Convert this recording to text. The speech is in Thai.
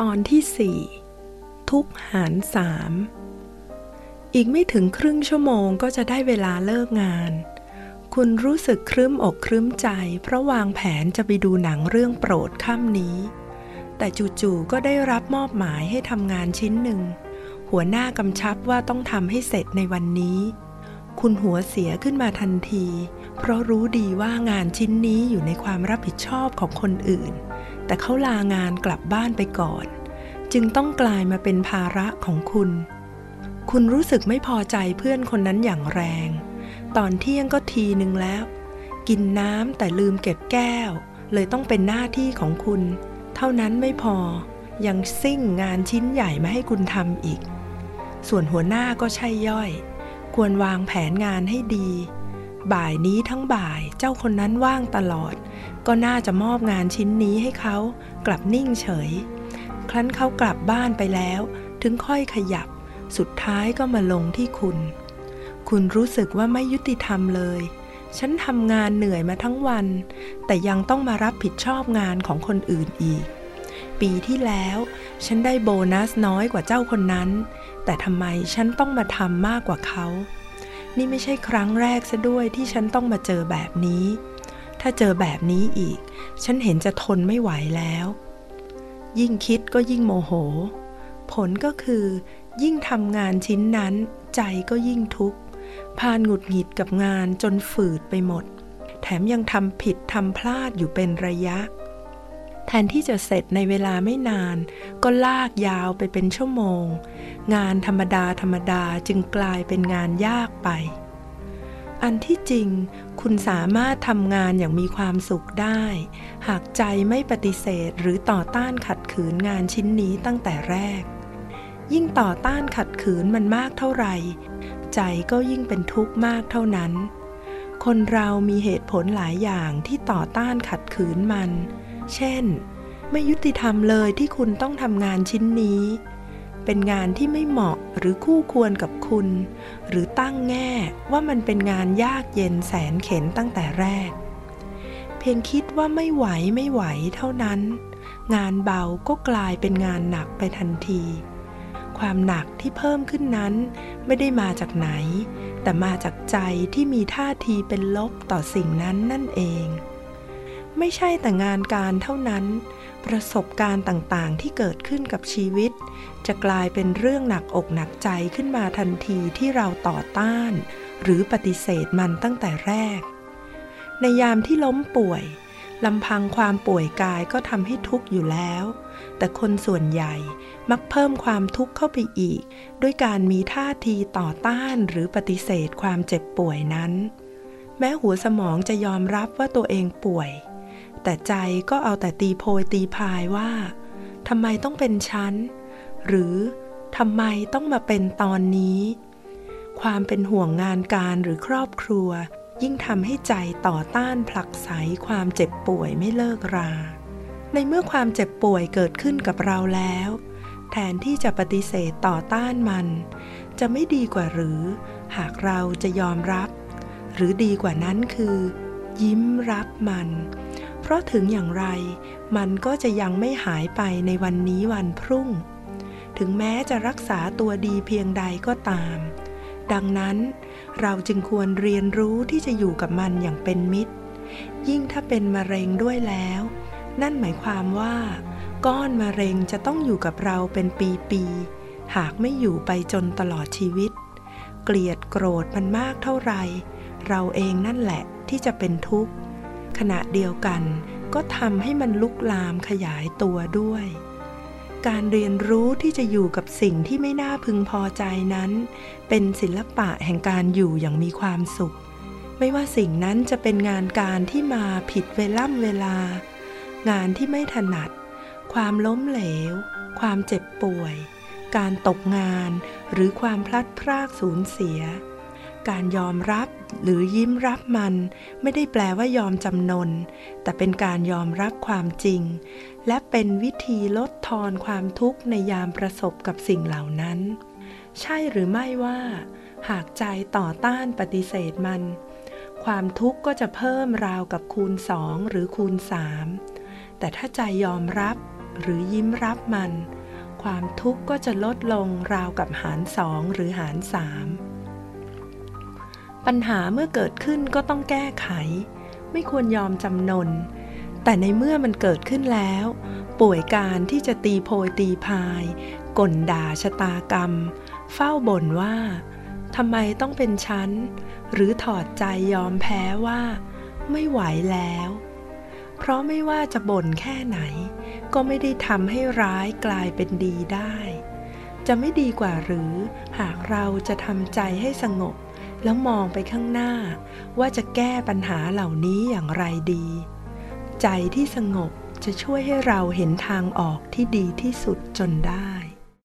ตอนที่สี่ทุกหารสามอีกไม่ถึงครึ่งชั่วโมงก็จะได้เวลาเลิกงาน คุณรู้สึกครึ้มอกครึ้มใจ เพราะวางแผนจะไปดูหนังเรื่องโปรดค่ำนี้ แต่จู่ๆก็ได้รับมอบหมายให้ทำงานชิ้นหนึ่ง หัวหน้ากำชับว่าต้องทำให้เสร็จในวันนี้ คุณหัวเสียขึ้นมาทันที เพราะรู้ดีว่างานชิ้นนี้อยู่ในความรับผิดชอบของคนอื่น แต่เขาลางานกลับบ้านไปก่อน จึงต้องกลายมาเป็นภาระของคุณ คุณรู้สึกไม่พอใจเพื่อนคนนั้นอย่างแรง ตอนเที่ยงก็ทีหนึ่งแล้ว กินน้ำแต่ลืมเก็บแก้ว เลยต้องเป็นหน้าที่ของคุณ เท่านั้นไม่พอ ยังซิ่งงานชิ้นใหญ่มาให้คุณทำอีก ส่วนหัวหน้าก็ใช่ย่อย ควรวางแผนงานให้ดี บ่ายนี้ทั้งบ่ายเจ้าคนนั้นว่างตลอด ก็น่าจะมอบงานชิ้นนี้ให้เขากลับนิ่งเฉย ครั้นเขากลับบ้านไปแล้ว ถึงค่อยขยับ สุดท้ายก็มาลงที่คุณ คุณรู้สึกว่าไม่ยุติธรรมเลย ฉันทำงานเหนื่อยมาทั้งวัน แต่ยังต้องมารับผิดชอบงานของคนอื่นอีก ปีที่แล้ว ฉันได้โบนัสน้อยกว่าเจ้าคนนั้น แต่ทำไมฉันต้องมาทำมากกว่าเขา นี่ไม่ใช่ครั้งแรกซะด้วยที่ฉันต้องมาเจอแบบนี้ ถ้าเจอแบบนี้อีก ฉันเห็นจะทนไม่ไหวแล้ว ยิ่งคิดก็ยิ่งโมโห ผลก็คือ ยิ่งทำงานชิ้นนั้น ใจก็ยิ่งทุกข์พานหงุดหงิดกับงานจนฝืดไปหมด แถมยังทำผิดทำพลาดอยู่เป็นระยะ แทนที่จะเสร็จในเวลาไม่นาน ก็ลากยาวไปเป็นชั่วโมง งานธรรมดาธรรมดาจึงกลายเป็นงานยากไป อันที่จริงคุณสามารถทำงานอย่างมีความสุขได้ หากใจไม่ปฏิเสธหรือต่อต้านขัดขืนงานชิ้นนี้ตั้งแต่แรก ยิ่งต่อต้านขัดขืนมันมากเท่าไหร่ ใจก็ยิ่งเป็นทุกข์มากเท่านั้น คนเรามีเหตุผลหลายอย่างที่ต่อต้านขัดขืนมัน เช่น ไม่ยุติธรรมเลยที่คุณต้องทำงานชิ้นนี้ เป็นงานที่ไม่เหมาะหรือคู่ควรกับคุณ หรือตั้งแง่ว่ามันเป็นงานยากเย็นแสนเข็นตั้งแต่แรก เพียงคิดว่าไม่ไหวไม่ไหวเท่านั้น งานเบาก็กลายเป็นงานหนักไปทันที ความหนักที่เพิ่มขึ้นนั้นไม่ได้มาจากไหน แต่มาจากใจที่มีท่าทีเป็นลบต่อสิ่งนั้นนั่นเอง ไม่ใช่แต่งานการเท่านั้น ประสบการณ์ต่างๆ ที่เกิดขึ้นกับชีวิต จะกลายเป็นเรื่องหนักอกหนักใจขึ้นมาทันทีที่เราต่อต้าน หรือปฏิเสธมันตั้งแต่แรก ในยามที่ล้มป่วยลำพังความป่วยกายก็ทำให้ทุกข์อยู่แล้ว แต่คนส่วนใหญ่มักเพิ่มความทุกข์เข้าไปอีก ด้วยการมีท่าทีต่อต้านหรือปฏิเสธความเจ็บป่วยนั้น แม้หัวสมองจะยอมรับว่าตัวเองป่วย แต่ใจก็เอาแต่ตีโพยตีพายว่าทำไมต้องเป็นฉัน หรือทำไมต้องมาเป็นตอนนี้ ความเป็นห่วงงานการหรือครอบครัว ยิ่งทำให้ใจต่อต้านผลักไสความเจ็บป่วยไม่เลิกรา ในเมื่อความเจ็บป่วยเกิดขึ้นกับเราแล้ว แทนที่จะปฏิเสธต่อต้านมัน จะไม่ดีกว่าหรือ หากเราจะยอมรับ หรือดีกว่านั้นคือ ยิ้มรับมัน เพราะถึงอย่างไรมันก็จะยังไม่หายไปในวันนี้วันพรุ่ง ถึงแม้จะรักษาตัวดีเพียงใดก็ตาม ดังนั้นเราจึงควรเรียนรู้ที่จะอยู่กับมันอย่างเป็นมิตร ยิ่งถ้าเป็นมะเร็งด้วยแล้ว นั่นหมายความว่า ก้อนมะเร็งจะต้องอยู่กับเราเป็นปีๆหากไม่อยู่ไปจนตลอดชีวิต เกลียดโกรธมันมากเท่าไหร่เราเองนั่นแหละที่จะเป็นทุกข์ ขณะเดียวกันก็ทำให้มันลุกลามขยายตัวด้วย การเรียนรู้ที่จะอยู่กับสิ่งที่ไม่น่าพึงพอใจนั้น เป็นศิลปะแห่งการอยู่อย่างมีความสุข ไม่ว่าสิ่งนั้นจะเป็นงานการที่มาผิดเวล่ำเวลา งานที่ไม่ถนัด ความล้มเหลว ความเจ็บป่วย การตกงานหรือความพลัดพรากสูญเสีย การยอมรับหรือยิ้มรับมัน ไม่ได้แปลว่ายอมจำนน แต่เป็นการยอมรับความจริง และเป็นวิธีลดทอนความทุกข์ในยามประสบกับสิ่งเหล่านั้น ใช่หรือไม่ว่า หากใจต่อต้านปฏิเสธมัน ความทุกข์ก็จะเพิ่มราวกับคูณสองหรือคูณสามแต่ถ้าใจยอมรับหรือยิ้มรับมัน ความทุกข์ก็จะลดลงราวกับหารสองหรือหารสาม ปัญหาเมื่อเกิดขึ้นก็ต้องแก้ไข ไม่ควรยอมจำนน แต่ในเมื่อมันเกิดขึ้นแล้ว ป่วยการที่จะตีโพยตีพายก่นด่าชะตากรรม เฝ้าบ่นว่าทำไมต้องเป็นฉัน หรือถอดใจยอมแพ้ว่า ไม่ไหวแล้ว เพราะไม่ว่าจะบ่นแค่ไหน ก็ไม่ได้ทำให้ร้ายกลายเป็นดีได้ จะไม่ดีกว่าหรือหากเราจะทำใจให้สงบ แล้วมองไปข้างหน้า ว่าจะแก้ปัญหาเหล่านี้อย่างไรดี ใจที่สงบจะช่วยให้เราเห็นทางออกที่ดีที่สุดจนได้